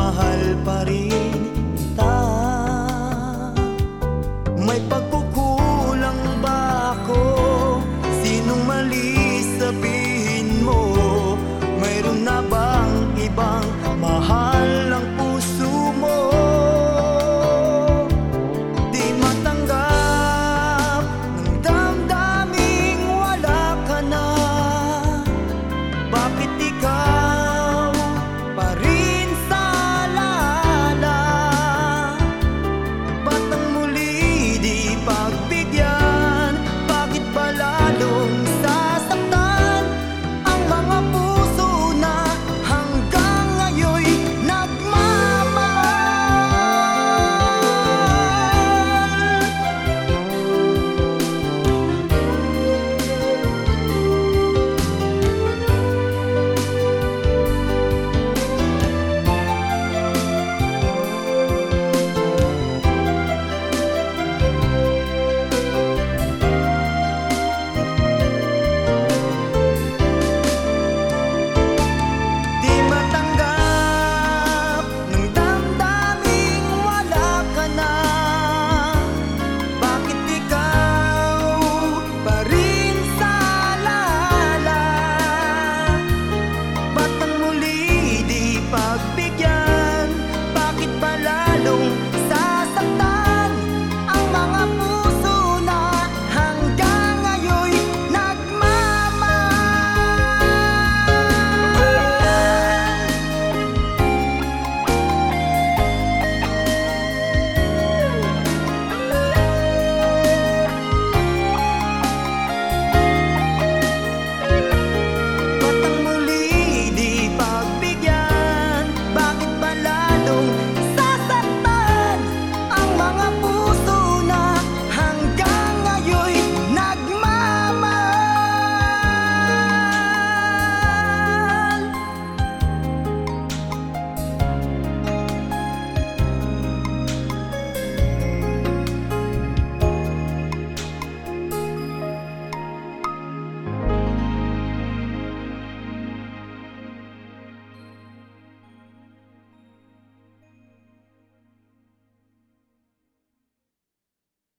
mahal pa rin kita May pagkukulang ba ako? Sinong mali sabihin mo? Mayroon na bang ibang